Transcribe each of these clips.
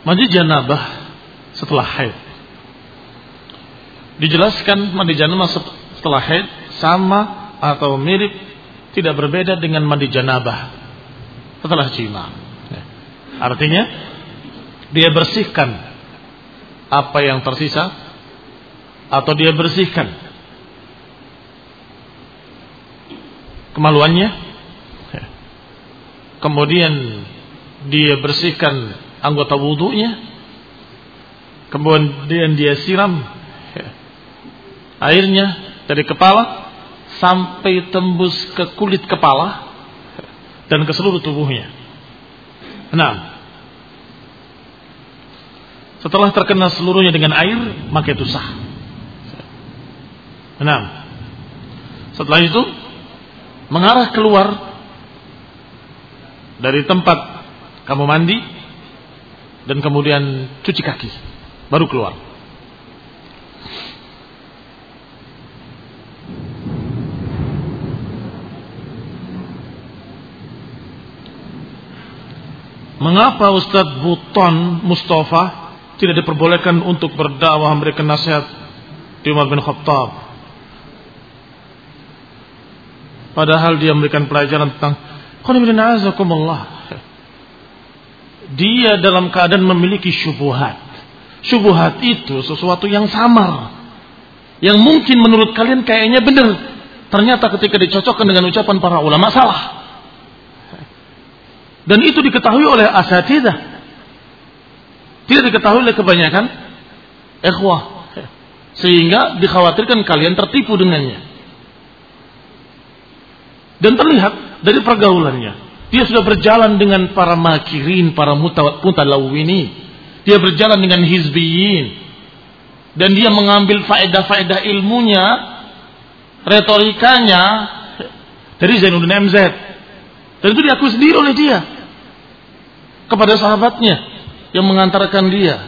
Mandi janabah setelah haid. Dijelaskan mandi janabah setelah haid sama atau mirip tidak berbeda dengan mandi janabah setelah jima. Ya. Artinya dia bersihkan apa yang tersisa atau dia bersihkan kemaluannya ya. kemudian dia bersihkan anggota wudhunya kemudian dia siram ya, airnya dari kepala sampai tembus ke kulit kepala dan ke seluruh tubuhnya. Nah, setelah terkena seluruhnya dengan air, maka itu sah. Nah, setelah itu mengarah keluar dari tempat kamu mandi dan kemudian cuci kaki, baru keluar. Mengapa Ustadz Buton Mustafa tidak diperbolehkan untuk berdakwah memberikan nasihat di Umar bin Khattab? Padahal dia memberikan pelajaran tentang dia dalam keadaan memiliki syubuhat. Syubuhat itu sesuatu yang samar. Yang mungkin menurut kalian kayaknya benar. Ternyata ketika dicocokkan dengan ucapan para ulama salah. Dan itu diketahui oleh asatidah. Tidak diketahui oleh kebanyakan ikhwah. Sehingga dikhawatirkan kalian tertipu dengannya. Dan terlihat dari pergaulannya. Dia sudah berjalan dengan para makirin, para mutalawini. Dia berjalan dengan hizbiyin. Dan dia mengambil faedah-faedah ilmunya, retorikanya dari Zainuddin MZ. Dan itu diakui sendiri oleh dia kepada sahabatnya yang mengantarkan dia.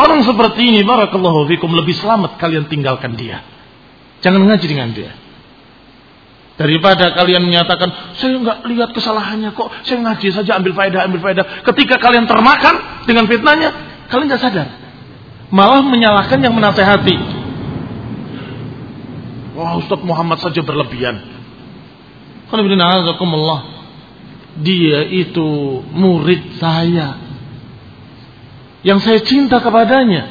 Orang seperti ini barakallahu fikum lebih selamat kalian tinggalkan dia. Jangan ngaji dengan dia. Daripada kalian menyatakan, saya nggak lihat kesalahannya kok, saya ngaji saja ambil faedah, ambil faedah. Ketika kalian termakan dengan fitnahnya, kalian nggak sadar. Malah menyalahkan yang menasehati. Wah Ustaz Muhammad saja berlebihan. Dia itu murid saya. Yang saya cinta kepadanya.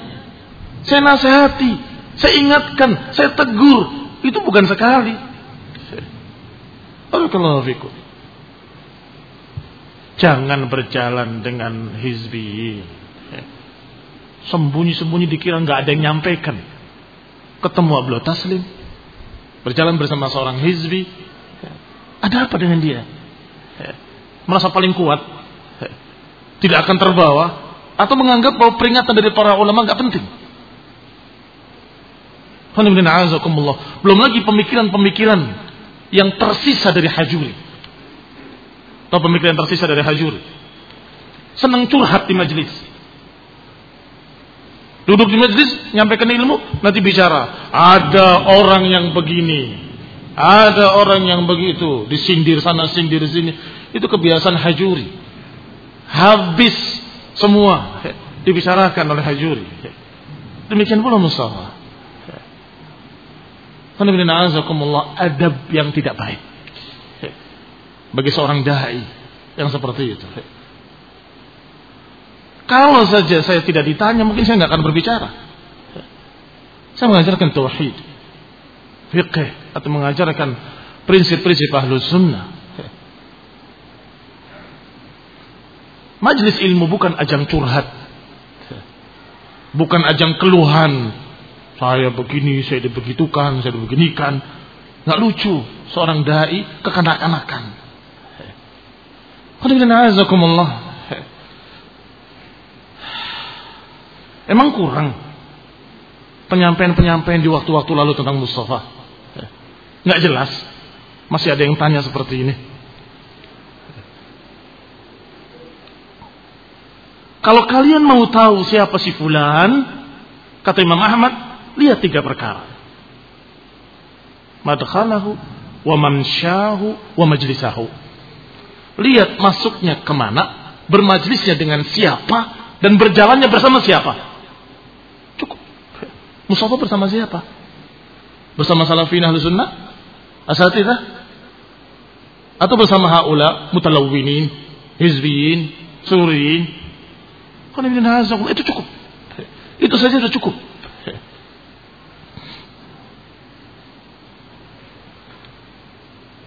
Saya nasihati. Saya ingatkan. Saya tegur. Itu bukan sekali. Barakallahu. Jangan berjalan dengan hizbi. Sembunyi-sembunyi dikira nggak ada yang nyampaikan. Ketemu Abdul Taslim. Berjalan bersama seorang hizbi ada apa dengan dia? Merasa paling kuat, tidak akan terbawa, atau menganggap bahwa peringatan dari para ulama nggak penting. Belum lagi pemikiran-pemikiran yang tersisa dari hajuri. Atau pemikiran tersisa dari hajuri. Senang curhat di majelis. Duduk di majelis, nyampaikan ilmu, nanti bicara. Ada orang yang begini, ada orang yang begitu, disindir sana, sindir sini. Itu kebiasaan hajuri. Habis semua dibicarakan oleh hajuri. Demikian pula Mustafa. Adab yang tidak baik. Bagi seorang da'i yang seperti itu. Kalau saja saya tidak ditanya, mungkin saya nggak akan berbicara. Saya mengajarkan tauhid fikih atau mengajarkan prinsip-prinsip ahlus sunnah. Majlis ilmu bukan ajang curhat. Bukan ajang keluhan. Saya begini, saya dibegitukan, saya dibeginikan. Nggak lucu seorang dai kekanak-kanakan. Emang kurang penyampaian-penyampaian di waktu-waktu lalu tentang Mustafa nggak jelas. Masih ada yang tanya seperti ini. Kalau kalian mau tahu siapa si fulan, kata Imam Ahmad, lihat tiga perkara. Madkhalahu wa mamsyahu wa majlisahu. Lihat masuknya ke mana, bermajlisnya dengan siapa, dan berjalannya bersama siapa. Cukup. Musafa bersama siapa? Bersama salafin ahlu sunnah? Asatidah? Atau bersama haula, mutalawwinin, hizbiyin, suriyin. Itu cukup. Itu saja sudah cukup.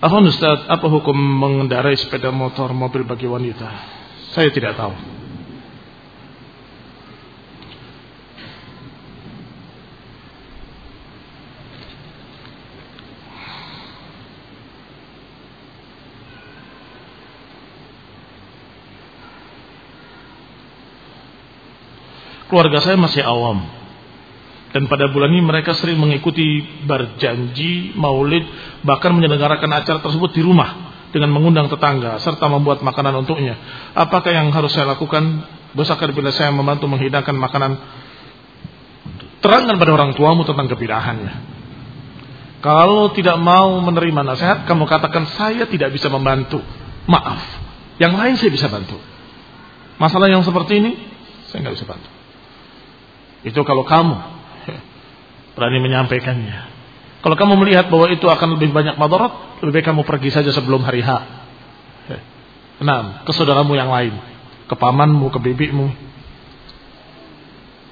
Afan Ustaz, apa hukum mengendarai sepeda motor mobil bagi wanita? Saya tidak tahu. Keluarga saya masih awam. Dan pada bulan ini mereka sering mengikuti berjanji, maulid, bahkan menyelenggarakan acara tersebut di rumah dengan mengundang tetangga serta membuat makanan untuknya. Apakah yang harus saya lakukan? Besarkah bila saya membantu menghidangkan makanan? Terangkan pada orang tuamu tentang kebidahannya. Kalau tidak mau menerima nasihat, kamu katakan saya tidak bisa membantu. Maaf. Yang lain saya bisa bantu. Masalah yang seperti ini, saya nggak bisa bantu. Itu kalau kamu berani menyampaikannya. Kalau kamu melihat bahwa itu akan lebih banyak madarat, lebih baik kamu pergi saja sebelum hari H. Enam, ke saudaramu yang lain, ke pamanmu, ke bibimu,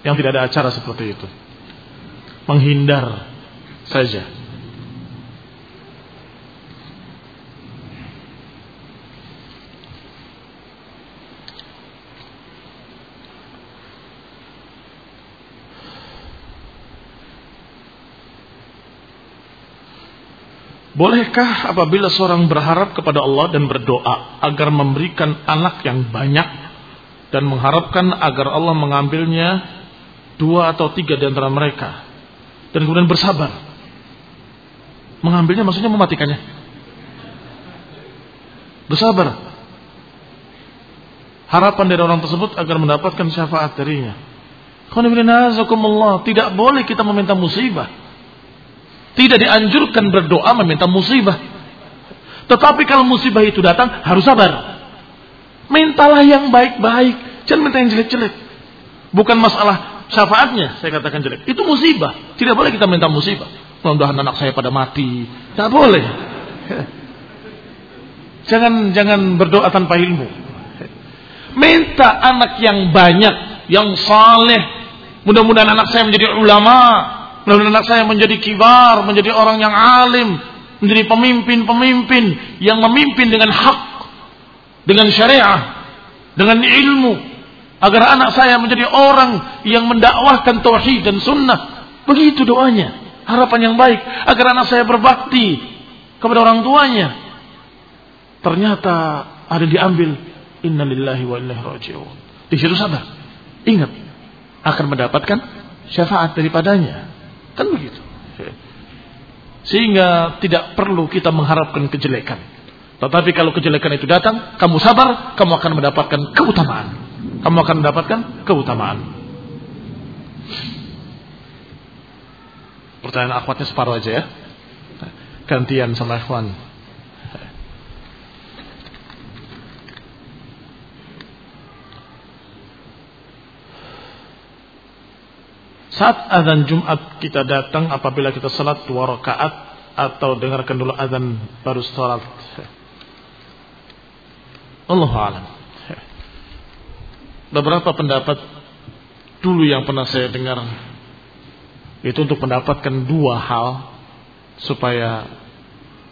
yang tidak ada acara seperti itu. Menghindar saja. Bolehkah apabila seorang berharap kepada Allah dan berdoa agar memberikan anak yang banyak dan mengharapkan agar Allah mengambilnya dua atau tiga di antara mereka dan kemudian bersabar? Mengambilnya maksudnya mematikannya. Bersabar. Harapan dari orang tersebut agar mendapatkan syafaat darinya. Tidak boleh kita meminta musibah. Tidak dianjurkan berdoa meminta musibah. Tetapi kalau musibah itu datang harus sabar. Mintalah yang baik-baik, jangan minta yang jelek-jelek. Bukan masalah syafaatnya, saya katakan jelek. Itu musibah. Tidak boleh kita minta musibah. Mudah-mudahan anak saya pada mati. Tidak boleh. Jangan jangan berdoa tanpa ilmu. Minta anak yang banyak, yang saleh. Mudah-mudahan anak saya menjadi ulama, Mudah-mudahan anak saya menjadi kibar, menjadi orang yang alim, menjadi pemimpin-pemimpin yang memimpin dengan hak, dengan syariah, dengan ilmu, agar anak saya menjadi orang yang mendakwahkan tauhid dan sunnah. Begitu doanya, harapan yang baik agar anak saya berbakti kepada orang tuanya. Ternyata ada diambil innalillahi wa inna raji'un. Di situ sabar. Ingat akan mendapatkan syafaat daripadanya. Kan begitu. Sehingga tidak perlu kita mengharapkan kejelekan. Tetapi kalau kejelekan itu datang, kamu sabar, kamu akan mendapatkan keutamaan. Kamu akan mendapatkan keutamaan. Pertanyaan akhwatnya separuh aja ya. Gantian sama ikhwan. Saat azan Jumat kita datang apabila kita salat dua rakaat atau dengarkan dulu azan baru salat. Allah alam. Beberapa pendapat dulu yang pernah saya dengar. Itu untuk mendapatkan dua hal supaya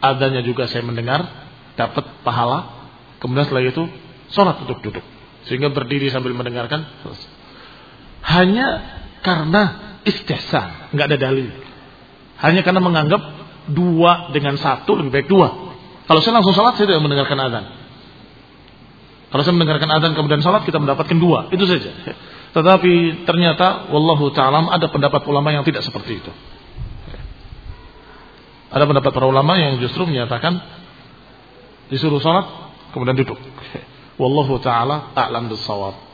adanya juga saya mendengar dapat pahala. Kemudian setelah itu sholat untuk duduk. Sehingga berdiri sambil mendengarkan. Hanya karena istihsan, nggak ada dalil. Hanya karena menganggap dua dengan satu lebih baik dua. Kalau saya langsung sholat, saya tidak mendengarkan adzan. Kalau saya mendengarkan adzan kemudian sholat, kita mendapatkan dua. Itu saja. Tetapi ternyata, wallahu ta'ala ada pendapat ulama yang tidak seperti itu. Ada pendapat para ulama yang justru menyatakan disuruh sholat, kemudian duduk. Wallahu ta'ala a'lam bisawab.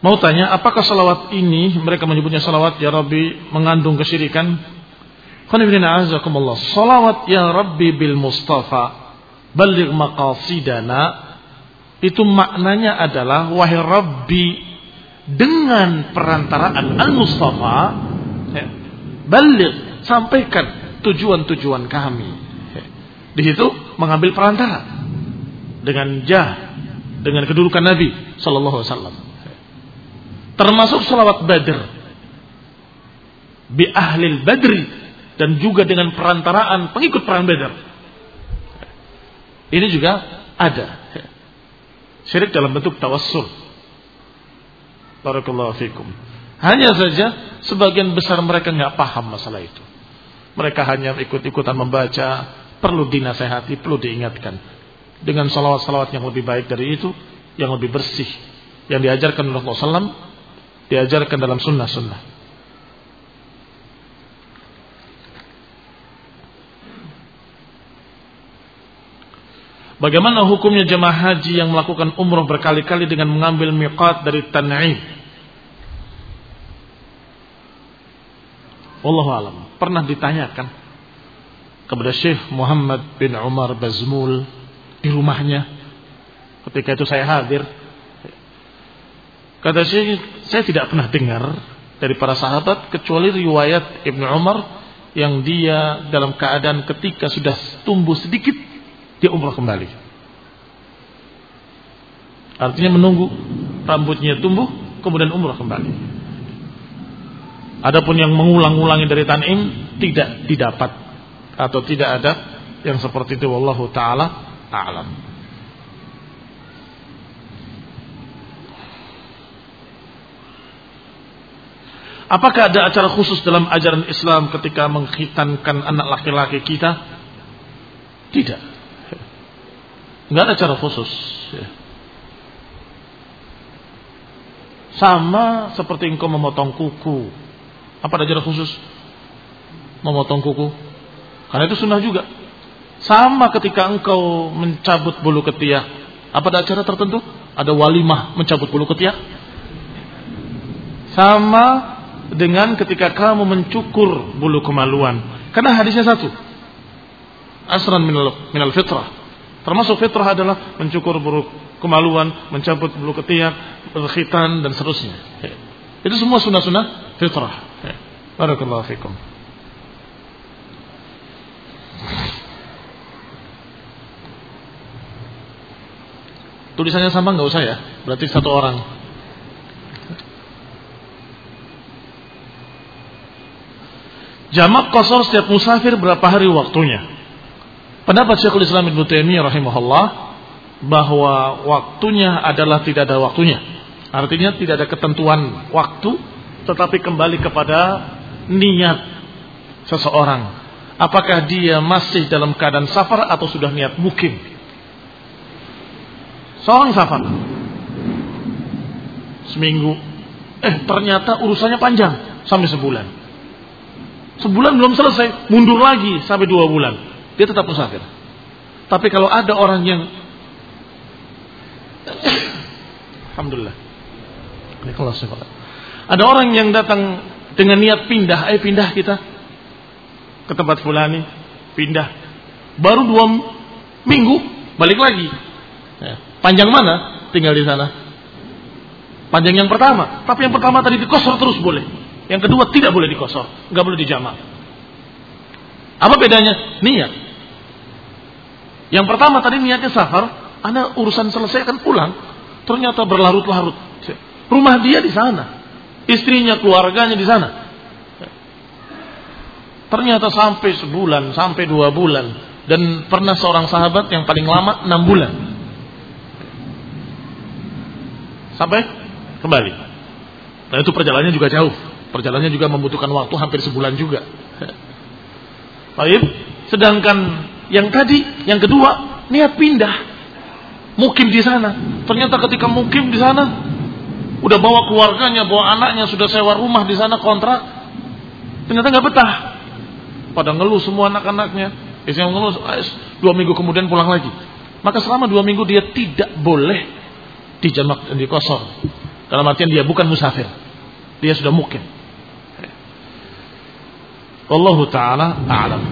Mau tanya, apakah salawat ini mereka menyebutnya salawat ya Rabbi mengandung kesyirikan? Salawat ya Rabbi bil Mustafa. Balik maqasidana. Itu maknanya adalah wahai Rabbi dengan perantaraan Al Mustafa ya, balik sampaikan tujuan-tujuan kami. Ya, di situ mengambil perantara. Dengan jah dengan kedudukan Nabi Sallallahu Alaihi Wasallam termasuk salawat Badr bi ahlil badri dan juga dengan perantaraan pengikut perang Badar. Ini juga ada. Syirik dalam bentuk tawassul. Barakallahu fikum. Hanya saja sebagian besar mereka nggak paham masalah itu. Mereka hanya ikut-ikutan membaca, perlu dinasehati, perlu diingatkan. Dengan salawat-salawat yang lebih baik dari itu, yang lebih bersih. Yang diajarkan oleh Rasulullah SAW, diajarkan dalam sunnah-sunnah. Bagaimana hukumnya jemaah haji yang melakukan umroh berkali-kali dengan mengambil miqat dari Tan'im? Wallahu alam. Pernah ditanyakan kepada Syekh Muhammad bin Umar Bazmul di rumahnya. Ketika itu saya hadir. Kata Syekh, saya tidak pernah dengar dari para sahabat kecuali riwayat Ibnu Umar yang dia dalam keadaan ketika sudah tumbuh sedikit dia umrah kembali. Artinya menunggu rambutnya tumbuh, kemudian umrah kembali. Adapun yang mengulang-ulangi dari tanim tidak didapat atau tidak ada yang seperti itu wallahu taala a'lam. Apakah ada acara khusus dalam ajaran Islam ketika menghitankan anak laki-laki kita? Tidak. Enggak ada cara khusus. Sama seperti engkau memotong kuku. Apa ada cara khusus? Memotong kuku. Karena itu sunnah juga. Sama ketika engkau mencabut bulu ketiak. Apa ada acara tertentu? Ada walimah mencabut bulu ketiak? Sama dengan ketika kamu mencukur bulu kemaluan. Karena hadisnya satu. Asran minal, minal fitrah. Termasuk fitrah adalah mencukur buruk kemaluan, mencabut bulu ketiak, berkhitan dan seterusnya. Ya. Itu semua sunnah-sunnah fitrah. Barakallahu fikum. Tulisannya sama nggak usah ya, berarti satu orang. Jamak kosor setiap musafir berapa hari waktunya? Pendapat Syekhul Islam Ibnu Taimiyah rahimahullah bahwa waktunya adalah tidak ada waktunya. Artinya tidak ada ketentuan waktu tetapi kembali kepada niat seseorang. Apakah dia masih dalam keadaan safar atau sudah niat mukim? Seorang safar seminggu, eh ternyata urusannya panjang sampai sebulan. Sebulan belum selesai, mundur lagi sampai dua bulan dia tetap musafir. Tapi kalau ada orang yang Alhamdulillah. Ada orang yang datang dengan niat pindah, ayo pindah kita ke tempat fulani, pindah. Baru dua minggu balik lagi. Ya. Panjang mana tinggal di sana? Panjang yang pertama, tapi yang pertama tadi dikosor terus boleh. Yang kedua tidak boleh dikosor, nggak boleh dijamak. Apa bedanya? Niat. Yang pertama tadi niatnya safar, Anda urusan selesai akan pulang. Ternyata berlarut-larut. Rumah dia di sana. Istrinya, keluarganya di sana. Ternyata sampai sebulan, sampai dua bulan. Dan pernah seorang sahabat yang paling lama enam bulan. Sampai kembali. Nah itu perjalanannya juga jauh. Perjalanannya juga membutuhkan waktu hampir sebulan juga. Baik. Sedangkan yang tadi, yang kedua, niat pindah. Mukim di sana. Ternyata ketika mukim di sana, udah bawa keluarganya, bawa anaknya, sudah sewa rumah di sana kontrak. Ternyata nggak betah. Pada ngeluh semua anak-anaknya. Istri ngeluh, dua minggu kemudian pulang lagi. Maka selama dua minggu dia tidak boleh dijamak dan dikosor. Dalam artian dia bukan musafir. Dia sudah mukim. Wallahu taala a'lam.